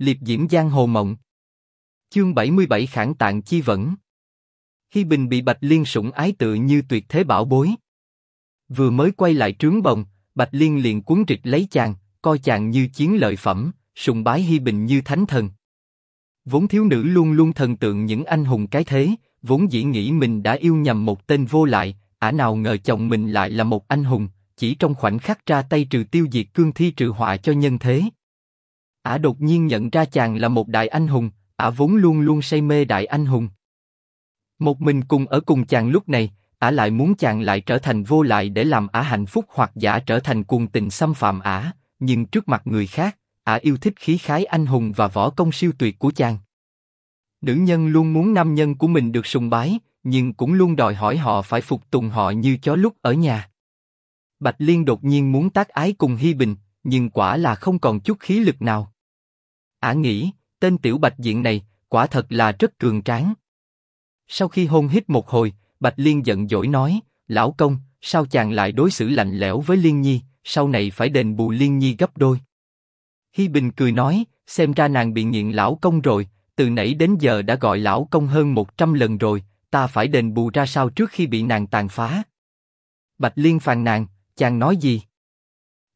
liệp diễm giang hồ mộng. Chương 77 khản tạng chi vẫn. khi Bình bị Bạch Liên sủng ái tự như tuyệt thế bảo bối. Vừa mới quay lại trướng bồng, Bạch Liên liền cuốn trịch lấy chàng, coi chàng như chiến lợi phẩm, sùng bái Hi Bình như thánh thần. Vốn thiếu nữ luôn luôn thần tượng những anh hùng cái thế, vốn dĩ nghĩ mình đã yêu nhầm một tên vô lại, ả nào ngờ chồng mình lại là một anh hùng, chỉ trong khoảnh khắc ra tay trừ tiêu diệt cương thi trừ họa cho nhân thế. Ả đột nhiên nhận ra chàng là một đại anh hùng, ả vốn luôn luôn say mê đại anh hùng. Một mình cùng ở cùng chàng lúc này, ả lại muốn chàng lại trở thành vô lại để làm ả hạnh phúc hoặc giả trở thành cuồng tình xâm phạm ả, nhưng trước mặt người khác, ả yêu thích khí khái anh hùng và võ công siêu tuyệt của chàng. Nữ nhân luôn muốn nam nhân của mình được sùng bái, nhưng cũng luôn đòi hỏi họ phải phục tùng họ như chó lúc ở nhà. Bạch Liên đột nhiên muốn tác ái cùng Hi Bình, nhưng quả là không còn chút khí lực nào. Ả nghĩ, tên tiểu Bạch diện này, quả thật là rất cường tráng. Sau khi hôn hít một hồi, Bạch Liên giận dỗi nói, lão công, sao chàng lại đối xử lạnh lẽo với Liên Nhi, sau này phải đền bù Liên Nhi gấp đôi. Hi Bình cười nói, xem ra nàng bị nghiện lão công rồi, từ nãy đến giờ đã gọi lão công hơn một trăm lần rồi, ta phải đền bù ra sao trước khi bị nàng tàn phá. Bạch Liên phàn nàn, chàng nói gì?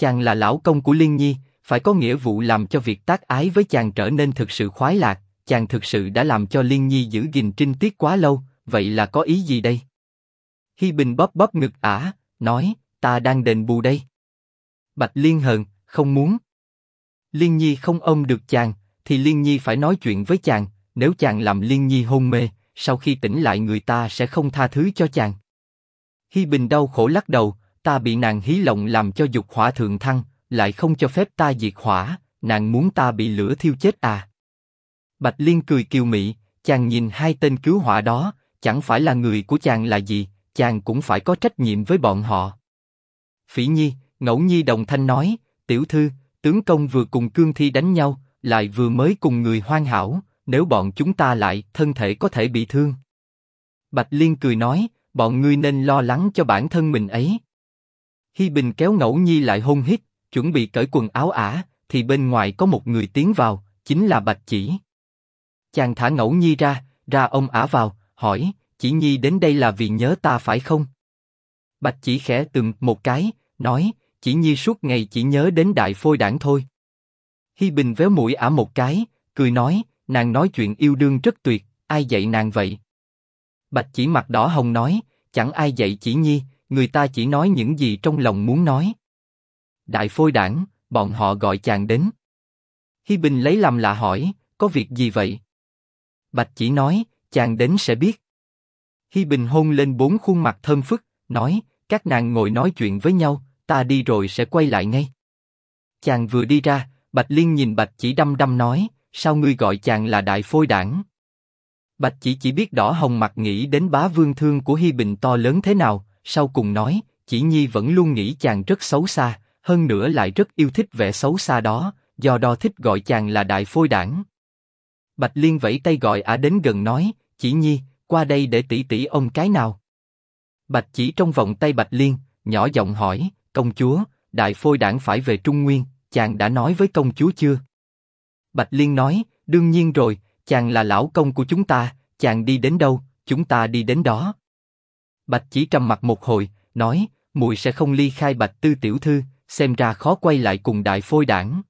Chàng là lão công của Liên Nhi, phải có nghĩa vụ làm cho việc tác ái với chàng trở nên thực sự khoái lạc. Chàng thực sự đã làm cho Liên Nhi giữ gìn trinh tiết quá lâu, vậy là có ý gì đây? Hi Bình bóp bóp ngực ả, nói, ta đang đền bù đây. Bạch Liên hờn, không muốn. Liên Nhi không ôm được chàng, thì Liên Nhi phải nói chuyện với chàng. Nếu chàng làm Liên Nhi hôn mê, sau khi tỉnh lại người ta sẽ không tha thứ cho chàng. Hi Bình đau khổ lắc đầu, ta bị nàng hí lộng làm cho dục hỏa thượng thăng, lại không cho phép ta diệt hỏa, nàng muốn ta bị lửa thiêu chết à? Bạch Liên cười kiều mị, chàng nhìn hai tên cứu hỏa đó, chẳng phải là người của chàng là gì, chàng cũng phải có trách nhiệm với bọn họ. Phỉ Nhi, Ngẫu Nhi đồng thanh nói, tiểu thư, tướng công vừa cùng cương thi đánh nhau, lại vừa mới cùng người hoan hảo, nếu bọn chúng ta lại, thân thể có thể bị thương. Bạch Liên cười nói, bọn ngươi nên lo lắng cho bản thân mình ấy. Hi Bình kéo Ngẫu Nhi lại hôn hít, chuẩn bị cởi quần áo ả, thì bên ngoài có một người tiến vào, chính là Bạch Chỉ. Chàng thả Ngẫu Nhi ra, ra ông ả vào, hỏi, Chỉ Nhi đến đây là vì nhớ ta phải không? Bạch Chỉ khẽ từng một cái, nói, Chỉ Nhi suốt ngày chỉ nhớ đến Đại Phôi Đảng thôi. Hi Bình véo mũi ả một cái, cười nói, nàng nói chuyện yêu đương rất tuyệt, ai dạy nàng vậy? Bạch chỉ mặt đỏ hồng nói, chẳng ai dạy chỉ nhi, người ta chỉ nói những gì trong lòng muốn nói. Đại phôi đảng, bọn họ gọi chàng đến. Hi Bình lấy làm lạ hỏi, có việc gì vậy? Bạch chỉ nói, chàng đến sẽ biết. Hi Bình hôn lên bốn khuôn mặt thơm phức, nói, các nàng ngồi nói chuyện với nhau, ta đi rồi sẽ quay lại ngay. Chàng vừa đi ra, Bạch Liên nhìn Bạch chỉ đăm đăm nói, sao ngươi gọi chàng là đại phôi đảng? Bạch chỉ chỉ biết đỏ hồng mặt nghĩ đến bá vương thương của Hi Bình to lớn thế nào, sau cùng nói, chỉ nhi vẫn luôn nghĩ chàng rất xấu xa, hơn nữa lại rất yêu thích vẻ xấu xa đó, do đó thích gọi chàng là đại phôi đảng. Bạch Liên vẫy tay gọi ả đến gần nói, chỉ nhi, qua đây để tỷ tỷ ông cái nào. Bạch chỉ trong vòng tay Bạch Liên, nhỏ giọng hỏi, công chúa, đại phôi đảng phải về Trung Nguyên, chàng đã nói với công chúa chưa? Bạch Liên nói, đương nhiên rồi, chàng là lão công của chúng ta, chàng đi đến đâu, chúng ta đi đến đó. Bạch chỉ trầm mặt một hồi, nói, muội sẽ không ly khai Bạch Tư tiểu thư, xem ra khó quay lại cùng đại phôi đảng.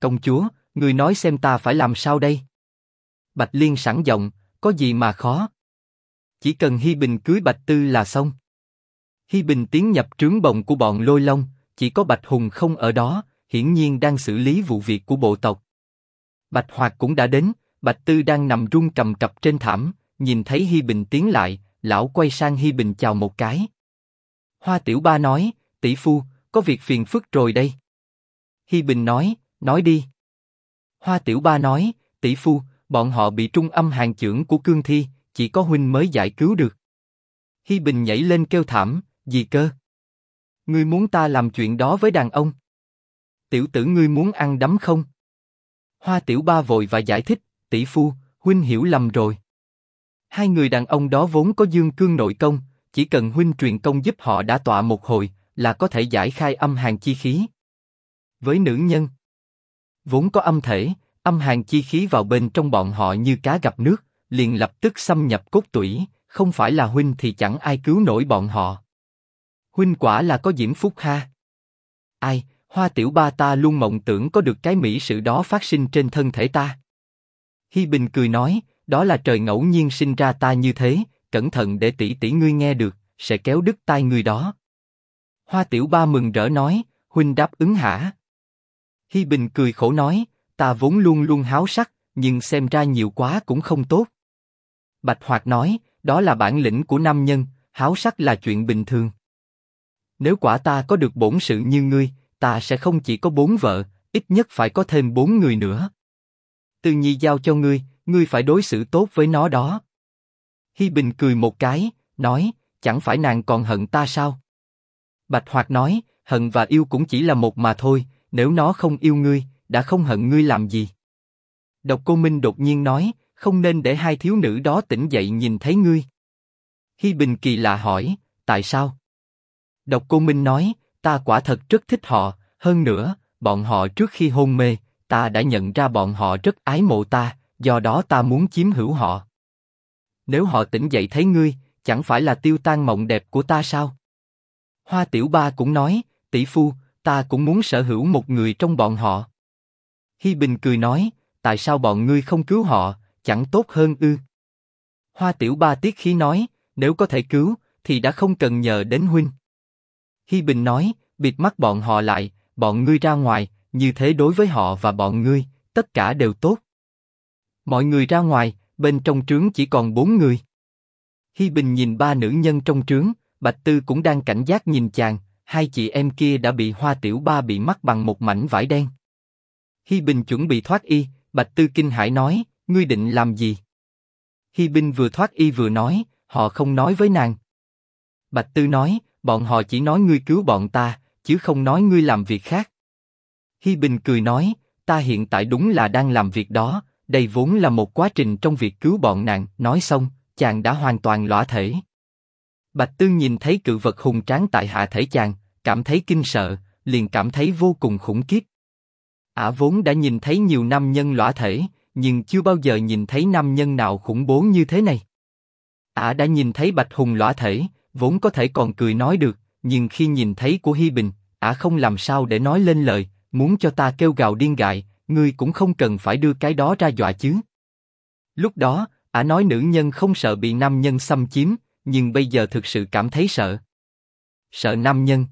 Công chúa, người nói xem ta phải làm sao đây? Bạch Liên sẵn giọng, có gì mà khó? Chỉ cần Hi Bình cưới Bạch Tư là xong. Hi Bình tiến nhập trướng bồng của bọn Lôi Long, chỉ có Bạch Hùng không ở đó, hiển nhiên đang xử lý vụ việc của bộ tộc. Bạch Hoạt cũng đã đến, Bạch Tư đang nằm run cầm cập trên thảm, nhìn thấy Hi Bình tiến lại, lão quay sang Hi Bình chào một cái. Hoa Tiểu Ba nói, tỷ phu, có việc phiền phức rồi đây. Hi Bình nói, nói đi. Hoa Tiểu Ba nói, tỷ phu, bọn họ bị trung âm hàng trưởng của cương thi, chỉ có huynh mới giải cứu được. Hi Bình nhảy lên kêu thảm, gì cơ? Ngươi muốn ta làm chuyện đó với đàn ông? Tiểu tử ngươi muốn ăn đấm không? Hoa Tiểu Ba vội và giải thích, tỷ phu, huynh hiểu lầm rồi. Hai người đàn ông đó vốn có dương cương nội công, chỉ cần huynh truyền công giúp họ đã tọa một hồi, là có thể giải khai âm hàn chi khí. Với nữ nhân, vốn có âm thể, âm hàn chi khí vào bên trong bọn họ như cá gặp nước, liền lập tức xâm nhập cốt tủy, không phải là huynh thì chẳng ai cứu nổi bọn họ. Huynh quả là có diễm phúc ha. Ai, hoa tiểu ba ta luôn mộng tưởng có được cái mỹ sự đó phát sinh trên thân thể ta. Hi Bình cười nói, đó là trời ngẫu nhiên sinh ra ta như thế, cẩn thận để tỷ tỷ ngươi nghe được, sẽ kéo đứt tai ngươi đó. Hoa tiểu ba mừng rỡ nói, huynh đáp ứng hả? Hi Bình cười khổ nói, ta vốn luôn luôn háo sắc, nhưng xem ra nhiều quá cũng không tốt. Bạch Hoạt nói, đó là bản lĩnh của nam nhân, háo sắc là chuyện bình thường. Nếu quả ta có được bổn sự như ngươi, ta sẽ không chỉ có bốn vợ, ít nhất phải có thêm bốn người nữa. Từ Nhi giao cho ngươi, ngươi phải đối xử tốt với nó đó. Hi Bình cười một cái, nói, chẳng phải nàng còn hận ta sao? Bạch Hoạt nói, hận và yêu cũng chỉ là một mà thôi, nếu nó không yêu ngươi, đã không hận ngươi làm gì? Độc Cô Minh đột nhiên nói, không nên để hai thiếu nữ đó tỉnh dậy nhìn thấy ngươi. Hi Bình kỳ lạ hỏi, tại sao? Độc Cô Minh nói, ta quả thật rất thích họ, hơn nữa, bọn họ trước khi hôn mê, ta đã nhận ra bọn họ rất ái mộ ta, do đó ta muốn chiếm hữu họ. Nếu họ tỉnh dậy thấy ngươi, chẳng phải là tiêu tan mộng đẹp của ta sao? Hoa Tiểu Ba cũng nói, tỷ phu, ta cũng muốn sở hữu một người trong bọn họ. Hi Bình cười nói, tại sao bọn ngươi không cứu họ, chẳng tốt hơn ư? Hoa Tiểu Ba tiếc khí nói, nếu có thể cứu, thì đã không cần nhờ đến huynh. Hi Bình nói, bịt mắt bọn họ lại, bọn ngươi ra ngoài, như thế đối với họ và bọn ngươi, tất cả đều tốt. Mọi người ra ngoài, bên trong trướng chỉ còn bốn người. Hi Bình nhìn ba nữ nhân trong trướng, Bạch Tư cũng đang cảnh giác nhìn chàng, hai chị em kia đã bị Hoa Tiểu Ba bị mắc bằng một mảnh vải đen. Hi Bình chuẩn bị thoát y, Bạch Tư kinh hãi nói, ngươi định làm gì? Hi Bình vừa thoát y vừa nói, họ không nói với nàng. Bạch Tư nói, bọn họ chỉ nói ngươi cứu bọn ta, chứ không nói ngươi làm việc khác. Hi Bình cười nói, ta hiện tại đúng là đang làm việc đó, đây vốn là một quá trình trong việc cứu bọn nạn. Nói xong, chàng đã hoàn toàn lõa thể. Bạch Tư nhìn thấy cự vật hùng tráng tại hạ thể chàng, cảm thấy kinh sợ, liền cảm thấy vô cùng khủng khiếp. Ả vốn đã nhìn thấy nhiều nam nhân lõa thể, nhưng chưa bao giờ nhìn thấy nam nhân nào khủng bố như thế này. Ả đã nhìn thấy Bạch Hùng lõa thể, vốn có thể còn cười nói được, nhưng khi nhìn thấy của Hi Bình, Ả không làm sao để nói lên lời, muốn cho ta kêu gào điên gại, ngươi cũng không cần phải đưa cái đó ra dọa chứ. Lúc đó, Ả nói nữ nhân không sợ bị nam nhân xâm chiếm, nhưng bây giờ thực sự cảm thấy sợ. Sợ nam nhân.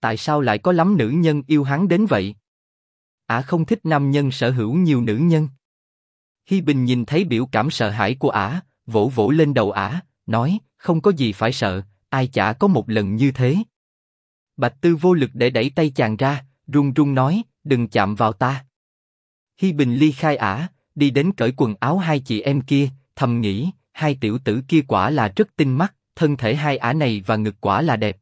Tại sao lại có lắm nữ nhân yêu hắn đến vậy? Ả không thích nam nhân sở hữu nhiều nữ nhân. Hi Bình nhìn thấy biểu cảm sợ hãi của Ả, vỗ vỗ lên đầu Ả, nói, không có gì phải sợ, ai chả có một lần như thế. Bạch Tư vô lực để đẩy tay chàng ra, run run nói, đừng chạm vào ta. Hi Bình ly khai Ả, đi đến cởi quần áo hai chị em kia, thầm nghĩ, hai tiểu tử kia quả là rất tinh mắt, thân thể hai ả này và ngực quả là đẹp.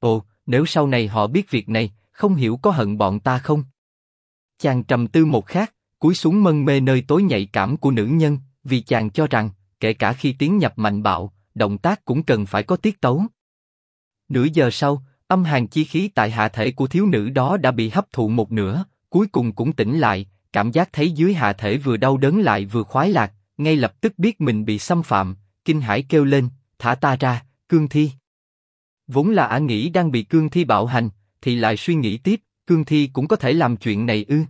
Ồ, nếu sau này họ biết việc này, không hiểu có hận bọn ta không? Chàng trầm tư một khắc, cúi xuống mân mê nơi tối nhạy cảm của nữ nhân, vì chàng cho rằng, kể cả khi tiến nhập mạnh bạo, động tác cũng cần phải có tiết tấu. Nửa giờ sau, âm hàn chi khí tại hạ thể của thiếu nữ đó đã bị hấp thụ một nửa, cuối cùng cũng tỉnh lại, cảm giác thấy dưới hạ thể vừa đau đớn lại vừa khoái lạc, ngay lập tức biết mình bị xâm phạm, kinh hãi kêu lên, thả ta ra, cương thi. Vốn là ả nghĩ đang bị cương thi bạo hành, thì lại suy nghĩ tiếp, cương thi cũng có thể làm chuyện này ư?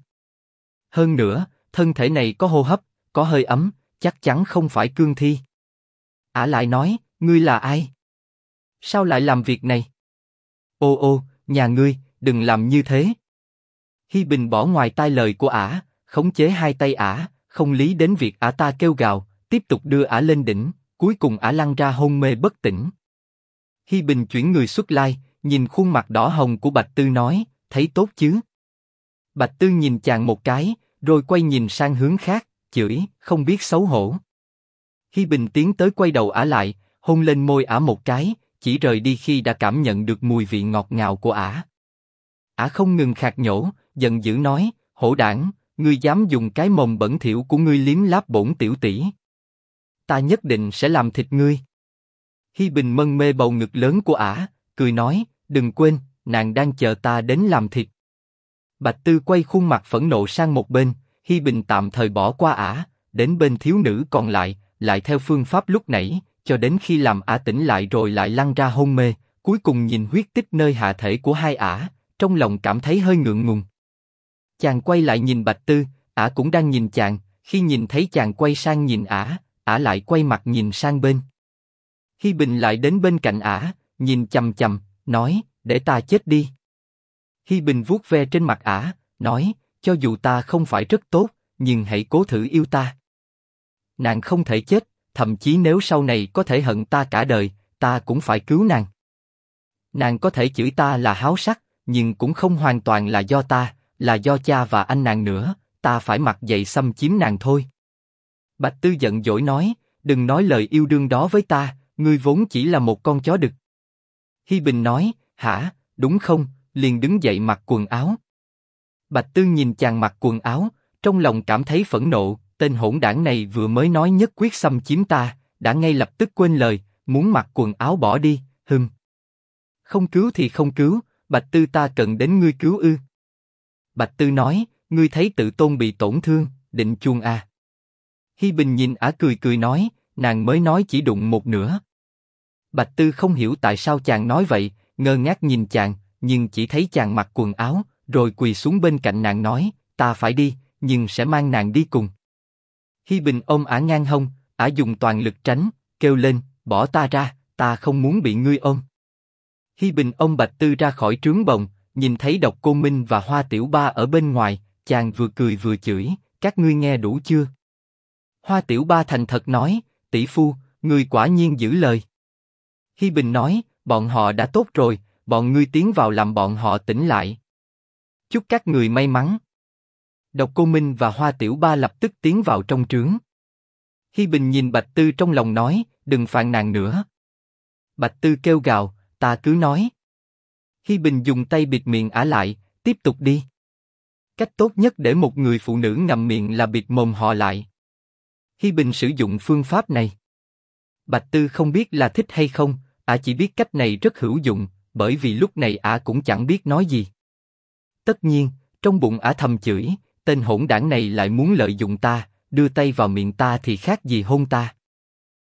Hơn nữa, thân thể này có hô hấp, có hơi ấm, chắc chắn không phải cương thi. Ả lại nói, ngươi là ai? Sao lại làm việc này? Ô ô, nhà ngươi, đừng làm như thế. Hi Bình bỏ ngoài tai lời của ả, khống chế hai tay ả, không lý đến việc ả ta kêu gào, tiếp tục đưa ả lên đỉnh, cuối cùng ả lăn ra hôn mê bất tỉnh. Hi Bình chuyển người xuất lai, nhìn khuôn mặt đỏ hồng của Bạch Tư nói, thấy tốt chứ? Bạch Tư nhìn chàng một cái, rồi quay nhìn sang hướng khác, chửi, không biết xấu hổ. Hi Bình tiến tới quay đầu ả lại, hôn lên môi ả một cái, chỉ rời đi khi đã cảm nhận được mùi vị ngọt ngào của ả. Ả không ngừng khạc nhổ, giận dữ nói, hổ đảng, ngươi dám dùng cái mồm bẩn thỉu của ngươi liếm láp bổn tiểu tỷ. Ta nhất định sẽ làm thịt ngươi. Hi Bình mân mê bầu ngực lớn của ả, cười nói, đừng quên, nàng đang chờ ta đến làm thịt. Bạch Tư quay khuôn mặt phẫn nộ sang một bên, Hi Bình tạm thời bỏ qua ả, đến bên thiếu nữ còn lại, lại theo phương pháp lúc nãy, cho đến khi làm ả tỉnh lại rồi lại lăn ra hôn mê, cuối cùng nhìn huyết tích nơi hạ thể của hai ả, trong lòng cảm thấy hơi ngượng ngùng. Chàng quay lại nhìn Bạch Tư, ả cũng đang nhìn chàng, khi nhìn thấy chàng quay sang nhìn ả, ả lại quay mặt nhìn sang bên. Hi Bình lại đến bên cạnh ả, nhìn chầm chầm, nói, để ta chết đi. Hi Bình vuốt ve trên mặt ả, nói, cho dù ta không phải rất tốt, nhưng hãy cố thử yêu ta. Nàng không thể chết, thậm chí nếu sau này có thể hận ta cả đời, ta cũng phải cứu nàng. Nàng có thể chửi ta là háo sắc, nhưng cũng không hoàn toàn là do ta, là do cha và anh nàng nữa, ta phải mặc dậy xâm chiếm nàng thôi. Bạch Tư giận dỗi nói, đừng nói lời yêu đương đó với ta, ngươi vốn chỉ là một con chó đực. Hi Bình nói, hả, đúng không, liền đứng dậy mặc quần áo. Bạch Tư nhìn chàng mặc quần áo, trong lòng cảm thấy phẫn nộ, tên hỗn đảng này vừa mới nói nhất quyết xâm chiếm ta, đã ngay lập tức quên lời, muốn mặc quần áo bỏ đi, hừm. Không cứu thì không cứu, Bạch Tư ta cần đến ngươi cứu ư. Bạch Tư nói, ngươi thấy tự tôn bị tổn thương, định chuông à. Hi Bình nhìn ả cười cười nói, nàng mới nói chỉ đụng một nửa. Bạch Tư không hiểu tại sao chàng nói vậy, ngơ ngác nhìn chàng, nhưng chỉ thấy chàng mặc quần áo, rồi quỳ xuống bên cạnh nàng nói, ta phải đi, nhưng sẽ mang nàng đi cùng. Hi Bình ôm ả ngang hông, ả dùng toàn lực tránh, kêu lên, bỏ ta ra, ta không muốn bị ngươi ôm. Hi Bình ôm Bạch Tư ra khỏi trướng bồng, nhìn thấy Độc Cô Minh và Hoa Tiểu Ba ở bên ngoài, chàng vừa cười vừa chửi, các ngươi nghe đủ chưa? Hoa Tiểu Ba thành thật nói, tỷ phu, người quả nhiên giữ lời. Hi Bình nói, bọn họ đã tốt rồi, bọn ngươi tiến vào làm bọn họ tỉnh lại. Chúc các người may mắn. Độc Cô Minh và Hoa Tiểu Ba lập tức tiến vào trong trướng. Hi Bình nhìn Bạch Tư trong lòng nói, đừng phàn nàn nữa. Bạch Tư kêu gào, ta cứ nói. Hi Bình dùng tay bịt miệng ả lại, tiếp tục đi. Cách tốt nhất để một người phụ nữ ngậm miệng là bịt mồm họ lại. Hi Bình sử dụng phương pháp này. Bạch Tư không biết là thích hay không, ả chỉ biết cách này rất hữu dụng, bởi vì lúc này ả cũng chẳng biết nói gì. Tất nhiên, trong bụng ả thầm chửi, tên hỗn đảng này lại muốn lợi dụng ta, đưa tay vào miệng ta thì khác gì hôn ta.